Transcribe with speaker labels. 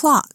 Speaker 1: o'clock.